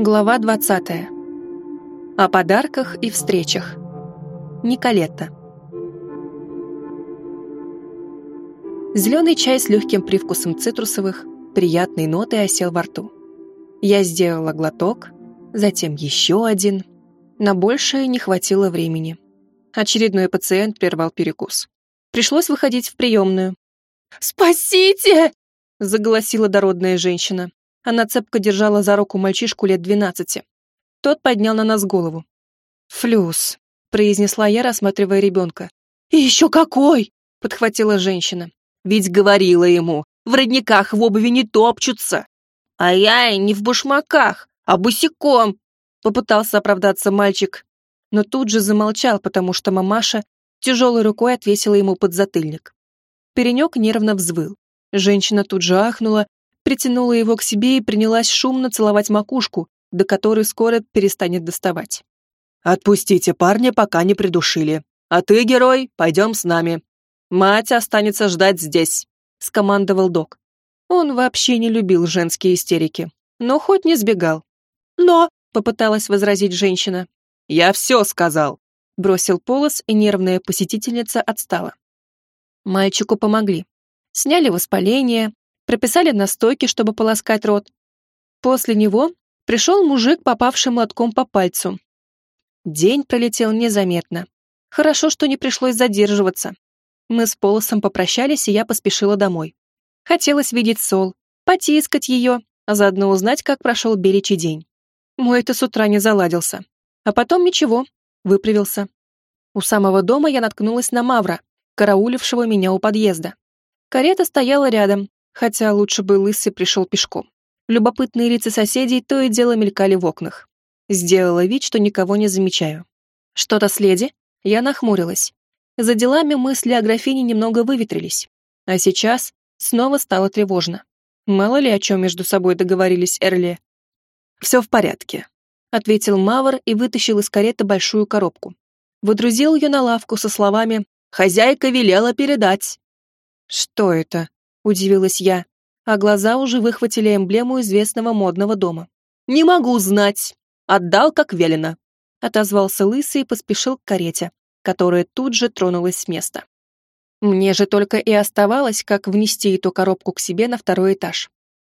Глава 20. О подарках и встречах. Николетта. Зеленый чай с легким привкусом цитрусовых, приятной нотой осел во рту. Я сделала глоток, затем еще один. На большее не хватило времени. Очередной пациент прервал перекус. Пришлось выходить в приемную. «Спасите!» — заголосила дородная женщина. Она цепко держала за руку мальчишку лет двенадцати. Тот поднял на нас голову. «Флюс», — произнесла я, рассматривая ребенка. «И еще какой!» — подхватила женщина. «Ведь говорила ему, в родниках в обуви не топчутся. А я и не в башмаках, а босиком!» Попытался оправдаться мальчик, но тут же замолчал, потому что мамаша тяжелой рукой отвесила ему подзатыльник. Перенек нервно взвыл. Женщина тут же ахнула притянула его к себе и принялась шумно целовать макушку, до которой скоро перестанет доставать. «Отпустите парня, пока не придушили. А ты, герой, пойдем с нами. Мать останется ждать здесь», — скомандовал док. Он вообще не любил женские истерики, но хоть не сбегал. «Но», — попыталась возразить женщина. «Я все сказал», — бросил полос, и нервная посетительница отстала. Мальчику помогли. Сняли воспаление, прописали настойки, чтобы полоскать рот. После него пришел мужик, попавший молотком по пальцу. День пролетел незаметно. Хорошо, что не пришлось задерживаться. Мы с Полосом попрощались, и я поспешила домой. Хотелось видеть Сол, потискать ее, а заодно узнать, как прошел беречий день. Мой-то с утра не заладился. А потом ничего, выправился. У самого дома я наткнулась на Мавра, караулившего меня у подъезда. Карета стояла рядом, хотя лучше бы Лысый пришел пешком. Любопытные лица соседей то и дело мелькали в окнах. Сделала вид, что никого не замечаю. Что-то с леди? Я нахмурилась. За делами мысли о графине немного выветрились. А сейчас снова стало тревожно. Мало ли о чем между собой договорились Эрли. «Все в порядке», — ответил Мавр и вытащил из кареты большую коробку. Выдрузил ее на лавку со словами «Хозяйка велела передать». «Что это?» Удивилась я, а глаза уже выхватили эмблему известного модного дома. «Не могу знать. Отдал, как велено», — отозвался Лысый и поспешил к карете, которая тут же тронулась с места. Мне же только и оставалось, как внести эту коробку к себе на второй этаж.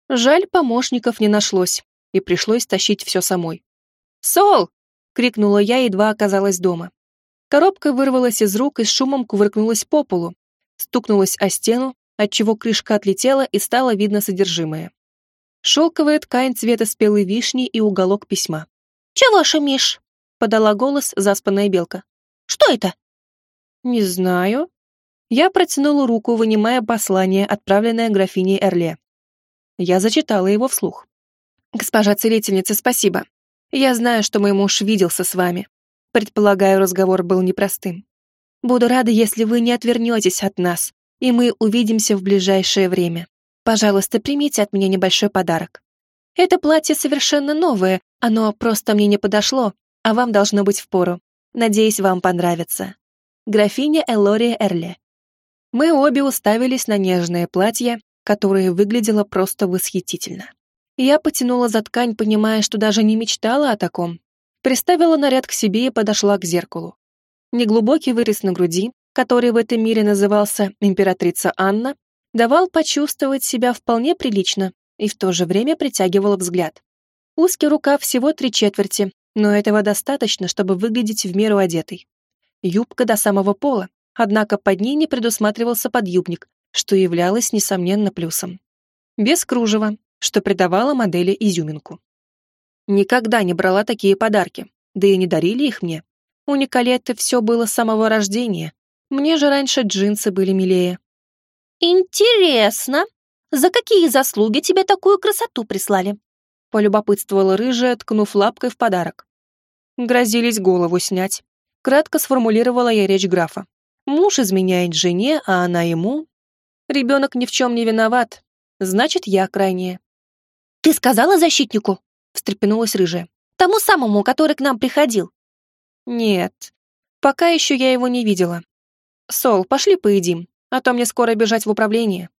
Жаль, помощников не нашлось, и пришлось тащить все самой. «Сол!» — крикнула я, едва оказалась дома. Коробка вырвалась из рук и с шумом кувыркнулась по полу, стукнулась о стену, отчего крышка отлетела и стало видно содержимое. Шелковая ткань цвета спелой вишни и уголок письма. «Чего шумишь?» — подала голос заспанная белка. «Что это?» «Не знаю». Я протянула руку, вынимая послание, отправленное графиней Эрле. Я зачитала его вслух. «Госпожа целительница, спасибо. Я знаю, что мой муж виделся с вами. Предполагаю, разговор был непростым. Буду рада, если вы не отвернетесь от нас, и мы увидимся в ближайшее время. Пожалуйста, примите от меня небольшой подарок. Это платье совершенно новое, оно просто мне не подошло, а вам должно быть впору. Надеюсь, вам понравится. Графиня Элория Эрле. Мы обе уставились на нежное платье, которое выглядело просто восхитительно. Я потянула за ткань, понимая, что даже не мечтала о таком. Приставила наряд к себе и подошла к зеркалу. Неглубокий вырез на груди, который в этом мире назывался императрица Анна, давал почувствовать себя вполне прилично и в то же время притягивал взгляд. Узкий рукав всего три четверти, но этого достаточно, чтобы выглядеть в меру одетой. Юбка до самого пола, однако под ней не предусматривался подъюбник, что являлось, несомненно, плюсом. Без кружева, что придавало модели изюминку. Никогда не брала такие подарки, да и не дарили их мне. У Николетты все было с самого рождения, мне же раньше джинсы были милее. «Интересно, за какие заслуги тебе такую красоту прислали?» полюбопытствовала рыжая, ткнув лапкой в подарок. Грозились голову снять. Кратко сформулировала я речь графа. Муж изменяет жене, а она ему. Ребенок ни в чем не виноват. Значит, я крайняя. «Ты сказала защитнику?» — встрепенулась рыжая. «Тому самому, который к нам приходил». «Нет, пока еще я его не видела. «Сол, пошли поедим, а то мне скоро бежать в управление».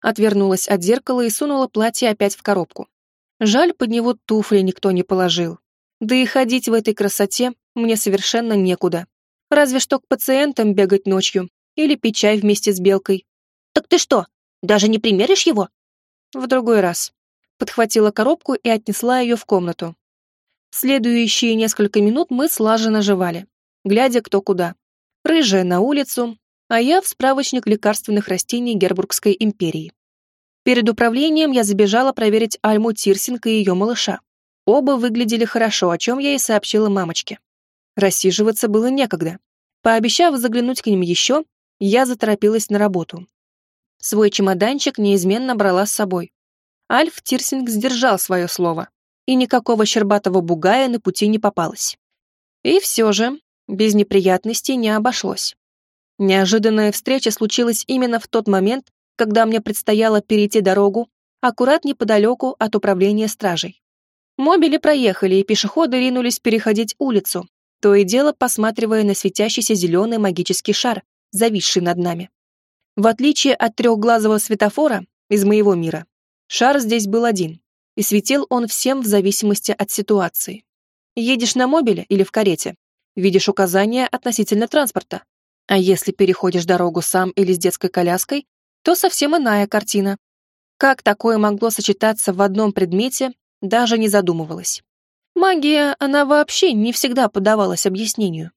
Отвернулась от зеркала и сунула платье опять в коробку. Жаль, под него туфли никто не положил. Да и ходить в этой красоте мне совершенно некуда. Разве что к пациентам бегать ночью или пить чай вместе с Белкой. «Так ты что, даже не примеришь его?» В другой раз. Подхватила коробку и отнесла ее в комнату. Следующие несколько минут мы слаженно жевали, глядя кто куда. Рыжая на улицу, а я в справочник лекарственных растений Гербургской империи. Перед управлением я забежала проверить Альму Тирсинг и ее малыша. Оба выглядели хорошо, о чем я и сообщила мамочке. Рассиживаться было некогда. Пообещав заглянуть к ним еще, я заторопилась на работу. Свой чемоданчик неизменно брала с собой. Альф Тирсинг сдержал свое слово, и никакого щербатого бугая на пути не попалось. И все же, без неприятностей не обошлось. Неожиданная встреча случилась именно в тот момент, когда мне предстояло перейти дорогу аккурат неподалеку от управления стражей. Мобили проехали, и пешеходы ринулись переходить улицу, то и дело посматривая на светящийся зеленый магический шар, зависший над нами. В отличие от трехглазого светофора из моего мира, шар здесь был один, и светил он всем в зависимости от ситуации. Едешь на мобиле или в карете, видишь указания относительно транспорта, а если переходишь дорогу сам или с детской коляской, то совсем иная картина. Как такое могло сочетаться в одном предмете, даже не задумывалась. Магия, она вообще не всегда поддавалась объяснению.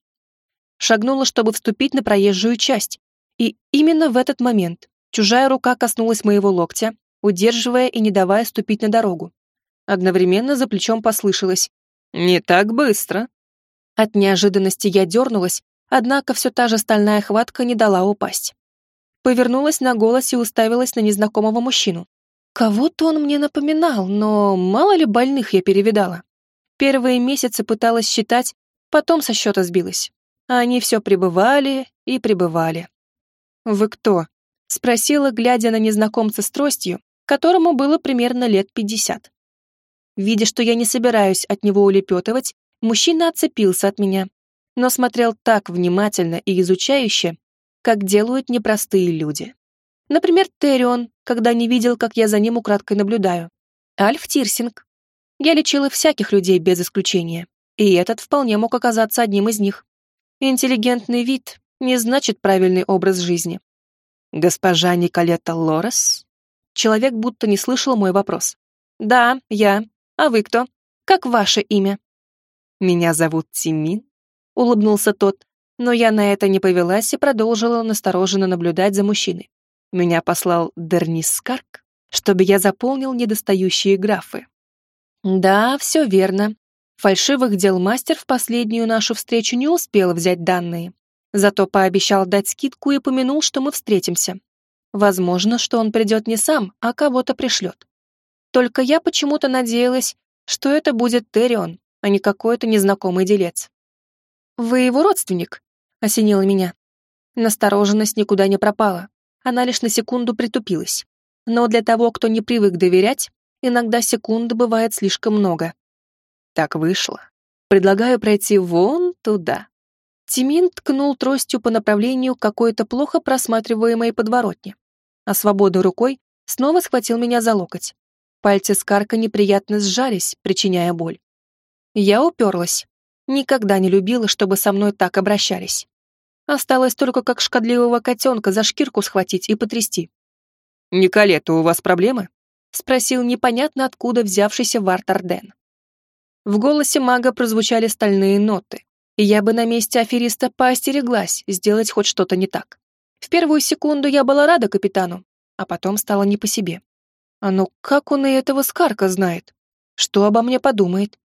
Шагнула, чтобы вступить на проезжую часть, и именно в этот момент чужая рука коснулась моего локтя, удерживая и не давая ступить на дорогу. Одновременно за плечом послышалось «Не так быстро». От неожиданности я дернулась, однако все та же стальная хватка не дала упасть повернулась на голос и уставилась на незнакомого мужчину. Кого-то он мне напоминал, но мало ли больных я перевидала. Первые месяцы пыталась считать, потом со счета сбилась. А они все пребывали и пребывали. «Вы кто?» — спросила, глядя на незнакомца с тростью, которому было примерно лет пятьдесят. Видя, что я не собираюсь от него улепетывать, мужчина отцепился от меня, но смотрел так внимательно и изучающе, как делают непростые люди. Например, Терион, когда не видел, как я за ним украдкой наблюдаю. Альф Тирсинг. Я лечила всяких людей без исключения, и этот вполне мог оказаться одним из них. Интеллигентный вид не значит правильный образ жизни. Госпожа Николета Лорес? Человек будто не слышал мой вопрос. Да, я. А вы кто? Как ваше имя? Меня зовут Тимин, улыбнулся тот, но я на это не повелась и продолжила настороженно наблюдать за мужчиной. Меня послал Дернис Скарк, чтобы я заполнил недостающие графы. Да, все верно. Фальшивых дел мастер в последнюю нашу встречу не успел взять данные. Зато пообещал дать скидку и помянул, что мы встретимся. Возможно, что он придет не сам, а кого-то пришлет. Только я почему-то надеялась, что это будет Терион, а не какой-то незнакомый делец. «Вы его родственник?» осенило меня. Настороженность никуда не пропала, она лишь на секунду притупилась. Но для того, кто не привык доверять, иногда секунды бывает слишком много. Так вышло. Предлагаю пройти вон туда. Тимин ткнул тростью по направлению какой-то плохо просматриваемой подворотни, а свободной рукой снова схватил меня за локоть. Пальцы Скарка неприятно сжались, причиняя боль. Я уперлась. Никогда не любила, чтобы со мной так обращались. Осталось только как шкодливого котенка за шкирку схватить и потрясти. «Николета, у вас проблемы?» — спросил непонятно откуда взявшийся Варт Арден. В голосе мага прозвучали стальные ноты, и я бы на месте афериста поостереглась сделать хоть что-то не так. В первую секунду я была рада капитану, а потом стало не по себе. А ну как он и этого Скарка знает? Что обо мне подумает?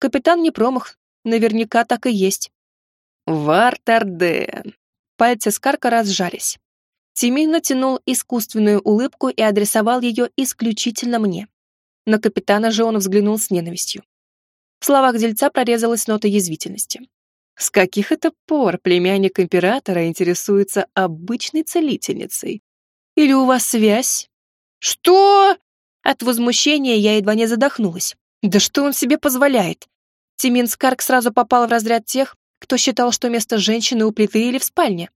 Капитан не промах, наверняка так и есть. Вартарден. Пальцы Скарка разжались. Тимин натянул искусственную улыбку и адресовал ее исключительно мне. На капитана же он взглянул с ненавистью. В словах дельца прорезалась нота язвительности. С каких это пор племянник императора интересуется обычной целительницей? Или у вас связь? Что? От возмущения я едва не задохнулась. Да что он себе позволяет? Тимин Скарк сразу попал в разряд тех, кто считал, что место женщины у плиты или в спальне.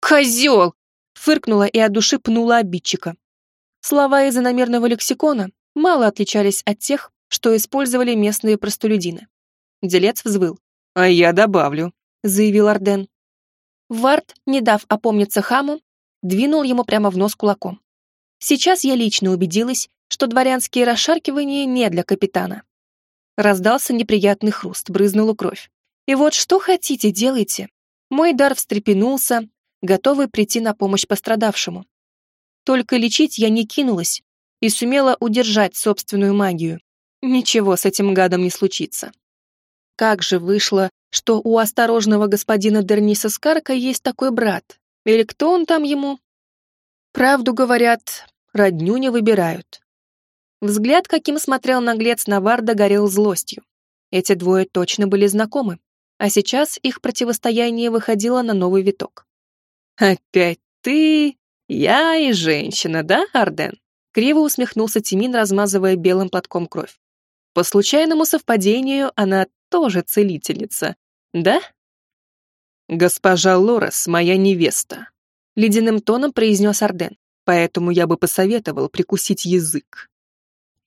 «Козел!» — фыркнула и от души пнула обидчика. Слова из иномерного лексикона мало отличались от тех, что использовали местные простолюдины. Делец взвыл. «А я добавлю», — заявил Арден. Вард, не дав опомниться хаму, двинул ему прямо в нос кулаком. Сейчас я лично убедилась, что дворянские расшаркивания не для капитана. Раздался неприятный хруст, брызнула кровь. И вот что хотите, делайте. Мой дар встрепенулся, готовый прийти на помощь пострадавшему. Только лечить я не кинулась и сумела удержать собственную магию. Ничего с этим гадом не случится. Как же вышло, что у осторожного господина Дерниса Скарка есть такой брат? Или кто он там ему? Правду говорят, родню не выбирают. Взгляд, каким смотрел наглец Наварда, горел злостью. Эти двое точно были знакомы, а сейчас их противостояние выходило на новый виток. «Опять ты, я и женщина, да, Арден?» Криво усмехнулся Тимин, размазывая белым платком кровь. По случайному совпадению она тоже целительница, да? «Госпожа Лорес, моя невеста», — ледяным тоном произнес Арден, «поэтому я бы посоветовал прикусить язык».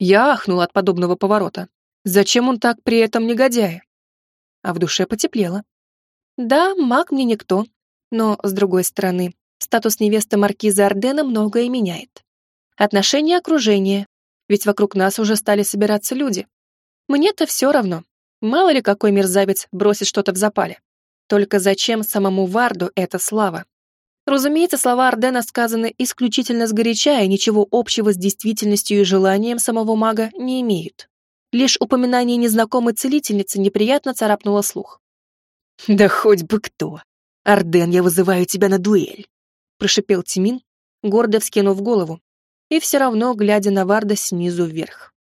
Я ахнул от подобного поворота. Зачем он так при этом негодяя? А в душе потеплело. Да, маг мне никто, но, с другой стороны, статус невесты маркиза Ардена многое меняет. Отношения окружения, ведь вокруг нас уже стали собираться люди. Мне-то все равно. Мало ли какой мерзавец бросит что-то в запале. Только зачем самому Варду эта слава? Разумеется, слова Ардена сказаны исключительно сгоряча и ничего общего с действительностью и желанием самого мага не имеют. Лишь упоминание незнакомой целительницы неприятно царапнуло слух. «Да хоть бы кто! Арден, я вызываю тебя на дуэль!» прошипел Тимин, гордо вскинув голову, и все равно глядя на Варда снизу вверх.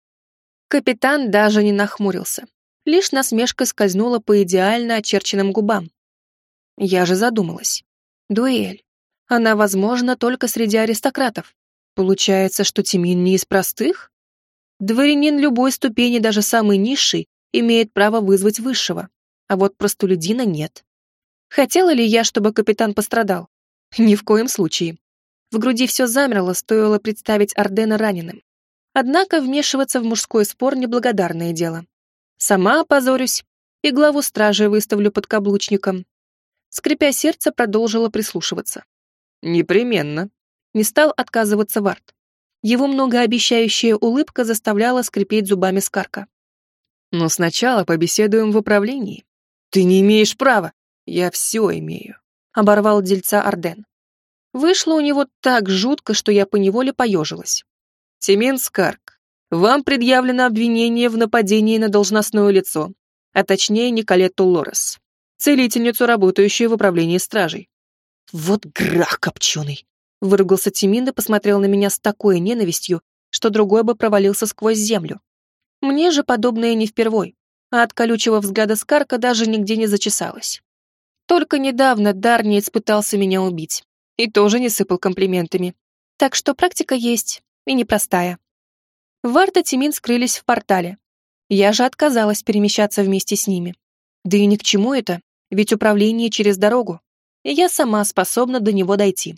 Капитан даже не нахмурился, лишь насмешка скользнула по идеально очерченным губам. Я же задумалась. Дуэль. Она возможна только среди аристократов. Получается, что Тимин не из простых? Дворянин любой ступени, даже самый низший, имеет право вызвать высшего, а вот простолюдина нет. Хотела ли я, чтобы капитан пострадал? Ни в коем случае. В груди все замерло, стоило представить Ардена раненым. Однако вмешиваться в мужской спор — неблагодарное дело. Сама опозорюсь и главу стражи выставлю под каблучником. Скрипя сердце, продолжила прислушиваться. «Непременно», — не стал отказываться Варт. Его многообещающая улыбка заставляла скрипеть зубами Скарка. «Но сначала побеседуем в управлении. Ты не имеешь права. Я все имею», — оборвал дельца Арден. Вышло у него так жутко, что я поневоле поежилась. «Тимен Скарк, вам предъявлено обвинение в нападении на должностное лицо, а точнее Николетту Лорес, целительницу, работающую в управлении стражей. «Вот грах копченый!» — выругался Тимин и посмотрел на меня с такой ненавистью, что другой бы провалился сквозь землю. Мне же подобное не впервой, а от колючего взгляда Скарка даже нигде не зачесалось. Только недавно Дарниец пытался меня убить и тоже не сыпал комплиментами. Так что практика есть, и непростая. Варта Тимин скрылись в портале. Я же отказалась перемещаться вместе с ними. Да и ни к чему это, ведь управление через дорогу и я сама способна до него дойти.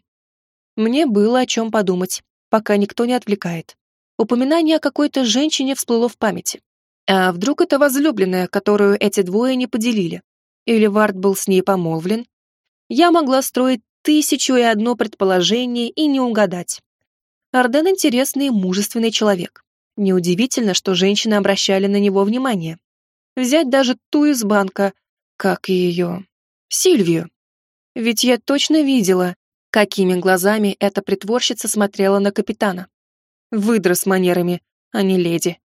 Мне было о чем подумать, пока никто не отвлекает. Упоминание о какой-то женщине всплыло в памяти. А вдруг это возлюбленная, которую эти двое не поделили? Или Вард был с ней помолвлен? Я могла строить тысячу и одно предположение и не угадать. Арден интересный и мужественный человек. Неудивительно, что женщины обращали на него внимание. Взять даже ту из банка, как ее... Сильвию. Ведь я точно видела, какими глазами эта притворщица смотрела на капитана. Выдра с манерами, а не леди.